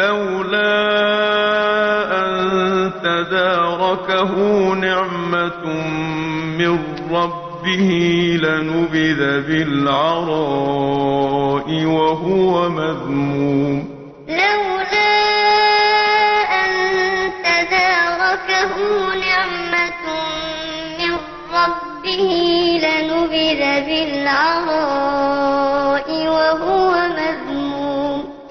لولا أن تداركه نعمة من ربه لنبذ بالعراء وهو مذموم. لولا أن تداركه نعمة من ربه لنبذ بالعراء